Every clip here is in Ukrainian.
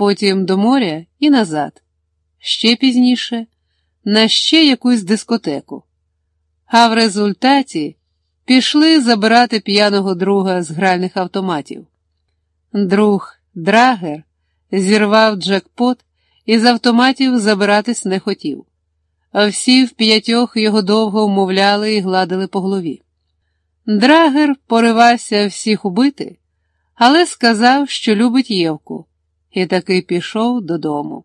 потім до моря і назад, ще пізніше, на ще якусь дискотеку. А в результаті пішли забирати п'яного друга з гральних автоматів. Друг Драгер зірвав джекпот і з автоматів забиратись не хотів, всі в п'ятьох його довго вмовляли і гладили по голові. Драгер поривався всіх убити, але сказав, що любить Євку, і таки пішов додому.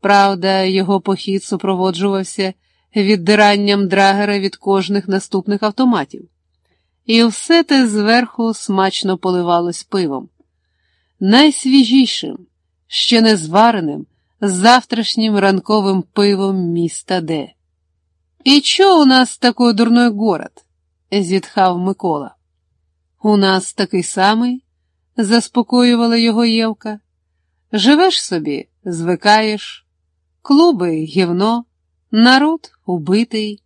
Правда, його похід супроводжувався віддиранням драгера від кожних наступних автоматів, і все те зверху смачно поливалось пивом. Найсвіжішим, ще не звареним, завтрашнім ранковим пивом міста Д. І чо у нас такой дурной город? зітхав Микола. У нас такий самий, заспокоювала його Євка. Живеш собі, звикаєш, клуби гівно, народ убитий.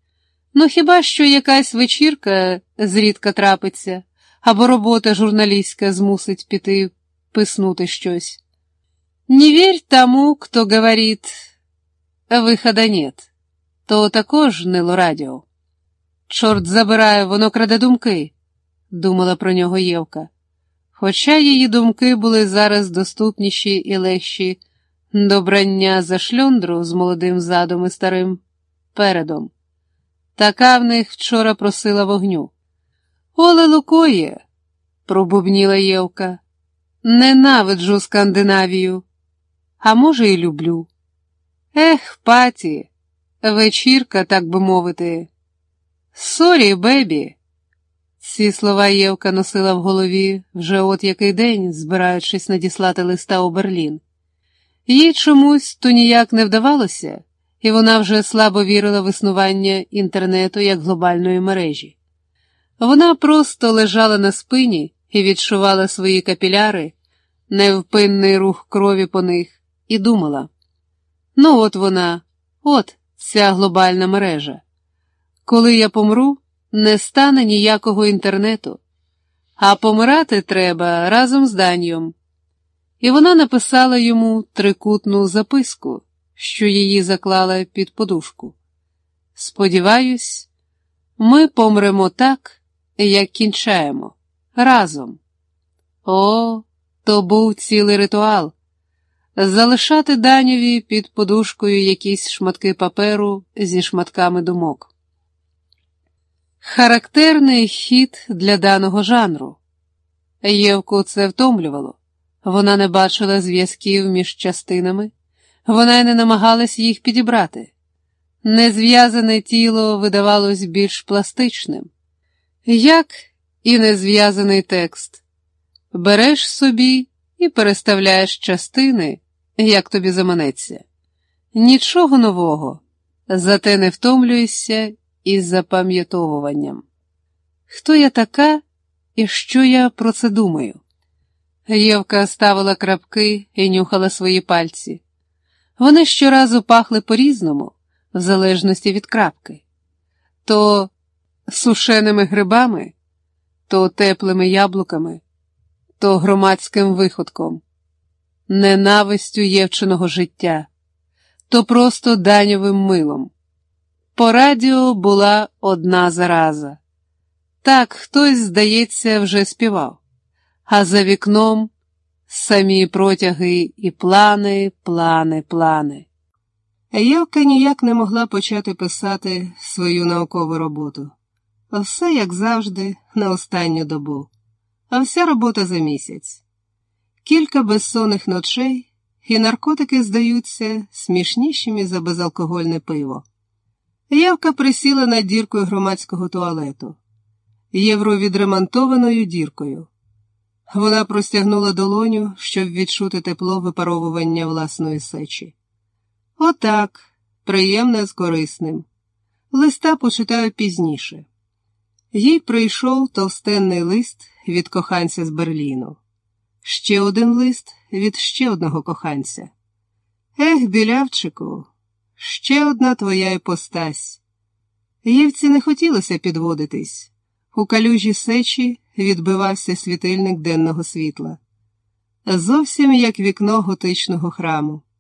Ну хіба що якась вечірка зрідка трапиться, або робота журналістська змусить піти писнути щось. Не вірь тому, хто говорить, вихода нет, то також нило радіо. Чорт забирає, воно краде думки, думала про нього Євка. Хоча її думки були зараз доступніші і легші до брання за шльондру з молодим задом і старим передом. Така в них вчора просила вогню. Оле Лукоє, пробубніла Євка, ненавиджу Скандинавію, а може, і люблю. Ех, party, вечірка, так би мовити. Sorry, baby. Ці слова Євка носила в голові вже от який день, збираючись надіслати листа у Берлін. Їй чомусь то ніяк не вдавалося, і вона вже слабо вірила в існування інтернету як глобальної мережі. Вона просто лежала на спині і відчувала свої капіляри, невпинний рух крові по них, і думала: ну, от вона, от ця глобальна мережа. Коли я помру, не стане ніякого інтернету, а помирати треба разом з Даньєм. І вона написала йому трикутну записку, що її заклала під подушку. Сподіваюсь, ми помремо так, як кінчаємо, разом. О, то був цілий ритуал. Залишати Данєві під подушкою якісь шматки паперу зі шматками думок. Характерний хід для даного жанру. Євку це втомлювало, вона не бачила зв'язків між частинами, вона й не намагалась їх підібрати. Незв'язане тіло видавалось більш пластичним, як і незв'язаний текст. Береш собі і переставляєш частини, як тобі заманеться. Нічого нового, зате не втомлюєшся із запам'ятовуванням. Хто я така і що я про це думаю? Євка ставила крапки і нюхала свої пальці. Вони щоразу пахли по-різному, в залежності від крапки, то сушеними грибами, то теплими яблуками, то громадським виходком, ненавистю євчиного життя, то просто даньовим милом. По радіо була одна зараза. Так, хтось, здається, вже співав, а за вікном самі протяги і плани, плани, плани. Євка ніяк не могла почати писати свою наукову роботу. Все, як завжди, на останню добу, а вся робота за місяць. Кілька безсонних ночей, і наркотики здаються смішнішими за безалкогольне пиво. Явка присіла над діркою громадського туалету, євровідремонтованою діркою. Вона простягнула долоню, щоб відчути тепло випаровування власної сечі. Отак, приємне з корисним. Листа почитаю пізніше. Їй прийшов товстенний лист від коханця з Берліну, ще один лист від ще одного коханця. Ех, білявчику, ще одна твоя іпостась. Євці не хотілося підводитись. У калюжі сечі відбивався світильник денного світла. зовсім як вікно готичного храму.